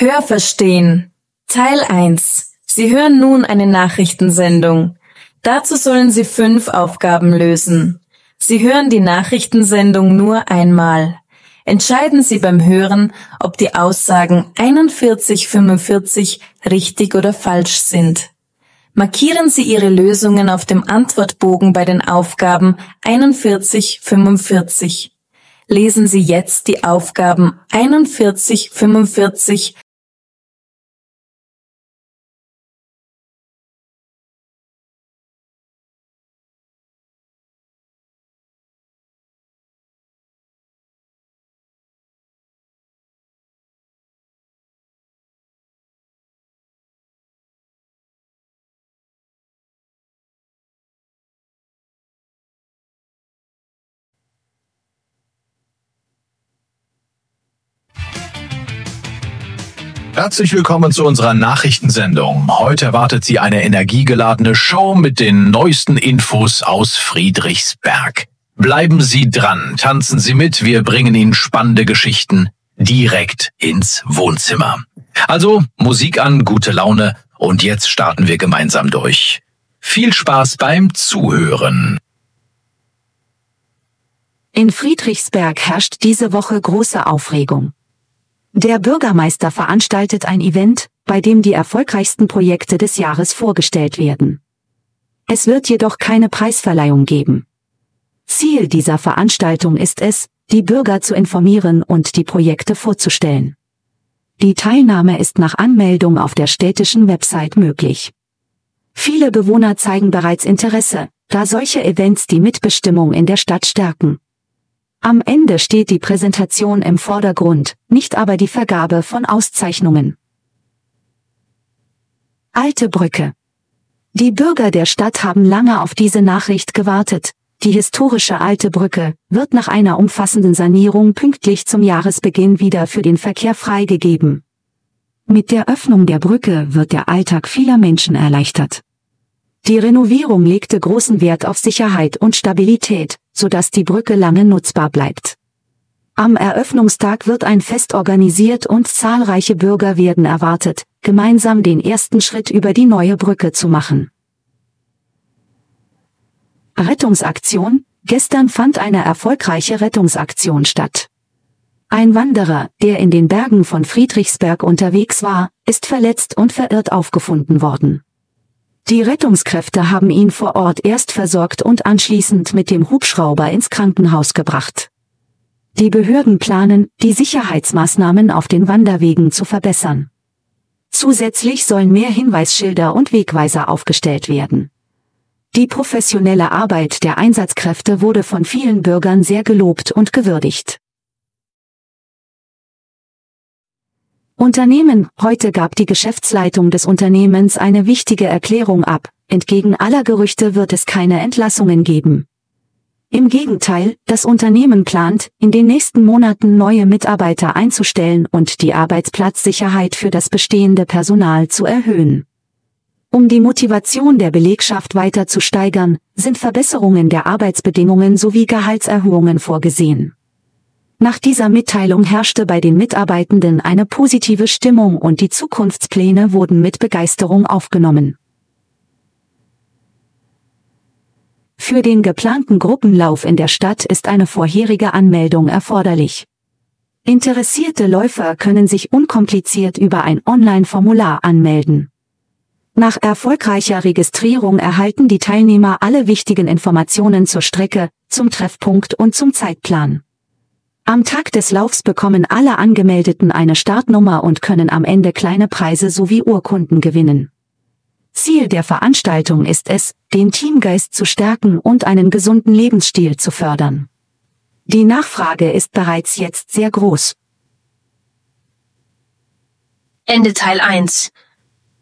Hörverstehen Teil 1 Sie hören nun eine Nachrichtensendung. Dazu sollen Sie fünf Aufgaben lösen. Sie hören die Nachrichtensendung nur einmal. Entscheiden Sie beim Hören, ob die Aussagen 4145 richtig oder falsch sind. Markieren Sie Ihre Lösungen auf dem Antwortbogen bei den Aufgaben 4145. Lesen Sie jetzt die Aufgaben 4145 Herzlich willkommen zu unserer Nachrichtensendung. Heute erwartet Sie eine energiegeladene Show mit den neuesten Infos aus Friedrichsberg. Bleiben Sie dran, tanzen Sie mit, wir bringen Ihnen spannende Geschichten direkt ins Wohnzimmer. Also Musik an, gute Laune und jetzt starten wir gemeinsam durch. Viel Spaß beim Zuhören. In Friedrichsberg herrscht diese Woche große Aufregung. Der Bürgermeister veranstaltet ein Event, bei dem die erfolgreichsten Projekte des Jahres vorgestellt werden. Es wird jedoch keine Preisverleihung geben. Ziel dieser Veranstaltung ist es, die Bürger zu informieren und die Projekte vorzustellen. Die Teilnahme ist nach Anmeldung auf der städtischen Website möglich. Viele Bewohner zeigen bereits Interesse, da solche Events die Mitbestimmung in der Stadt stärken. Am Ende steht die Präsentation im Vordergrund, nicht aber die Vergabe von Auszeichnungen. Alte Brücke. Die Bürger der Stadt haben lange auf diese Nachricht gewartet. Die historische Alte Brücke wird nach einer umfassenden Sanierung pünktlich zum Jahresbeginn wieder für den Verkehr freigegeben. Mit der Öffnung der Brücke wird der Alltag vieler Menschen erleichtert. Die Renovierung legte großen Wert auf Sicherheit und Stabilität, sodass die Brücke lange nutzbar bleibt. Am Eröffnungstag wird ein Fest organisiert und zahlreiche Bürger werden erwartet, gemeinsam den ersten Schritt über die neue Brücke zu machen. Rettungsaktion Gestern fand eine erfolgreiche Rettungsaktion statt. Ein Wanderer, der in den Bergen von Friedrichsberg unterwegs war, ist verletzt und verirrt aufgefunden worden. Die Rettungskräfte haben ihn vor Ort erst versorgt und anschließend mit dem Hubschrauber ins Krankenhaus gebracht. Die Behörden planen, die Sicherheitsmaßnahmen auf den Wanderwegen zu verbessern. Zusätzlich sollen mehr Hinweisschilder und Wegweiser aufgestellt werden. Die professionelle Arbeit der Einsatzkräfte wurde von vielen Bürgern sehr gelobt und gewürdigt. Unternehmen, heute gab die Geschäftsleitung des Unternehmens eine wichtige Erklärung ab, entgegen aller Gerüchte wird es keine Entlassungen geben. Im Gegenteil, das Unternehmen plant, in den nächsten Monaten neue Mitarbeiter einzustellen und die Arbeitsplatzsicherheit für das bestehende Personal zu erhöhen. Um die Motivation der Belegschaft weiter zu steigern, sind Verbesserungen der Arbeitsbedingungen sowie Gehaltserhöhungen vorgesehen. Nach dieser Mitteilung herrschte bei den Mitarbeitenden eine positive Stimmung und die Zukunftspläne wurden mit Begeisterung aufgenommen. Für den geplanten Gruppenlauf in der Stadt ist eine vorherige Anmeldung erforderlich. Interessierte Läufer können sich unkompliziert über ein Online-Formular anmelden. Nach erfolgreicher Registrierung erhalten die Teilnehmer alle wichtigen Informationen zur Strecke, zum Treffpunkt und zum Zeitplan. Am Tag des Laufs bekommen alle Angemeldeten eine Startnummer und können am Ende kleine Preise sowie Urkunden gewinnen. Ziel der Veranstaltung ist es, den Teamgeist zu stärken und einen gesunden Lebensstil zu fördern. Die Nachfrage ist bereits jetzt sehr groß. Ende Teil 1